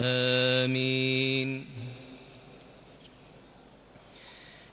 آمين.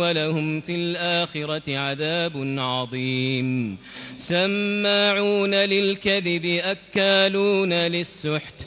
ولهم في الآخرة عذاب عظيم. سماعون للكذب أكالون للسحت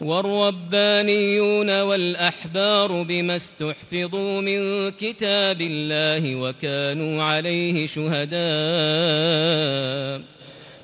والربانيون والأحبار بما استحفظوا من كتاب الله وكانوا عليه شهداء.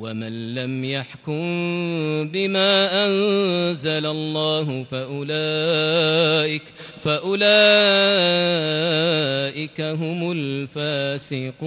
ومن لم يحكم بما أنزل الله فأولئك فأولئك هم الفاسقون.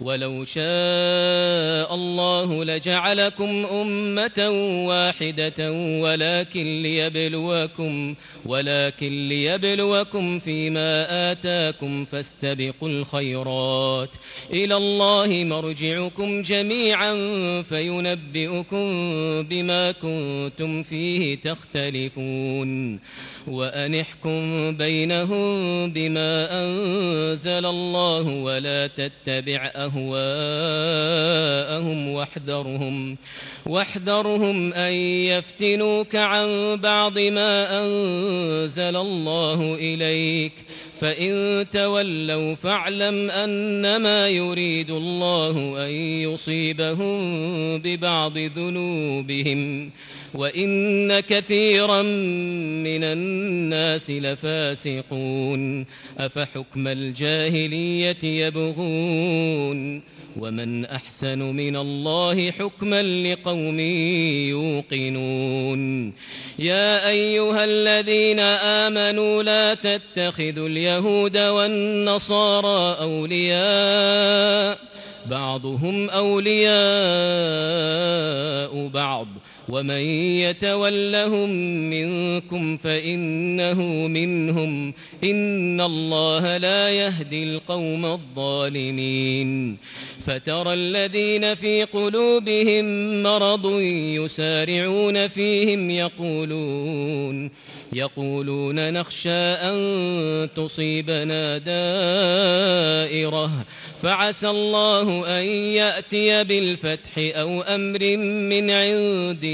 ولو شاء الله لجعلكم أمة واحدة ولكن ليبلوكم ولكن ليبلوكم فيما آتاكم فاستبقوا الخيرات. إلى الله مرجعكم جميعا فينبئكم بما كنتم فيه تختلفون. وأنحكم بينهم بما أنزل الله ولا تتبع أهواءهم واحذرهم واحذرهم أن يفتنوك عن بعض ما أنزل الله إليك. فإن تولوا فاعلم أنما يريد الله أن يصيبهم ببعض ذنوبهم وإن كثيرا من الناس لفاسقون أفحكم الجاهلية يبغون ومن أحسن من الله حكما لقوم يوقنون يا أيها الذين آمنوا لا تتخذوا اليهود والنصارى أولياء بعضهم أولياء بعض. ومن يتولهم منكم فإنه منهم. إن الله لا يهدي القوم الظالمين. فترى الذين في قلوبهم مرض يسارعون فيهم يقولون يقولون نخشى أن تصيبنا دائرة. فعسى الله أن يأتي بالفتح أو أمر من عنده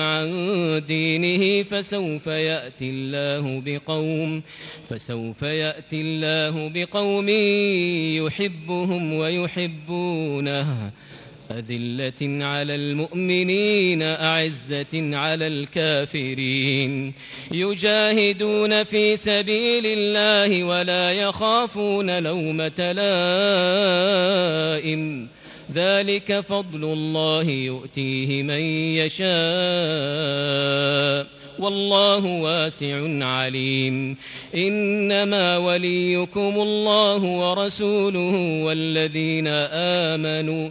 عن دينه فسوف يأتي الله بقوم فسوف يأتي الله بقوم يحب يحبهم ويحبونه أذلة على المؤمنين أعزة على الكافرين. يجاهدون في سبيل الله ولا يخافون لومة لائم. ذلك فضل الله يؤتيه من يشاء. والله واسع عليم. إنما وليكم الله ورسوله والذين آمنوا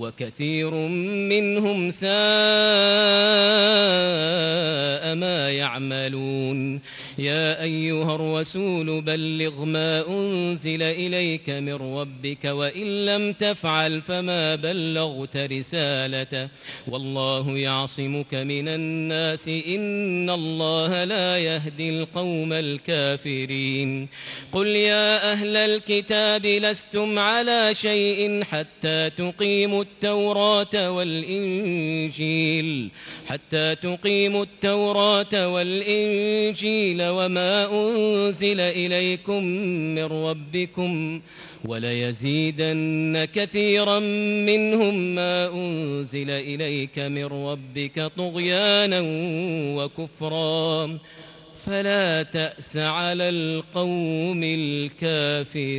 وكثير منهم ساء ما يعملون. يا أيها الرسول بلغ ما أنزل إليك من ربك وإن لم تفعل فما بلغت رسالته. والله يعصمك من الناس. إن الله لا يهدي القوم الكافرين. قل يا أهل الكتاب لستم على شيء حتى تقيموا التوراة والإنجيل حتى تقيموا التوراة والإنجيل وما أنزل إليكم من ربكم وليزيدن كثيرا منهم ما أنزل إليك من ربك طغيانا وكفرا. فلا تأس على القوم الكافرين.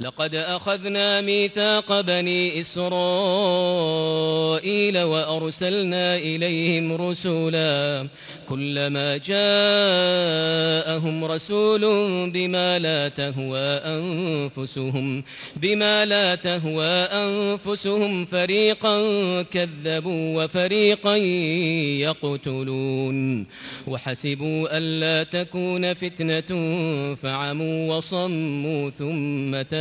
لقد أخذنا ميثاق بني إسرائيل وأرسلنا إليهم رسولا كلما جاءهم رسول بما لا تهوى أنفسهم بما لا تهوى أنفسهم فريقا كذبوا وفريقا يقتلون وحسبوا ألا تكون فتنة فعموا وصموا ثم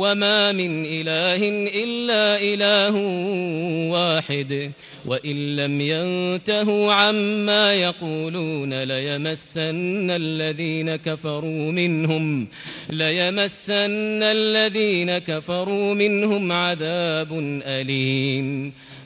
وما من إله إلا إله واحد وإن لم ينتهوا عما يقولون ليمسن الذين كفروا منهم ليمسن الذين كفروا منهم عذاب أليم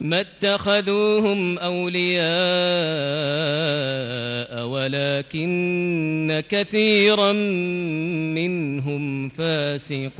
ما اتخذوهم أولياء ولكن كثيرا منهم فاسقون.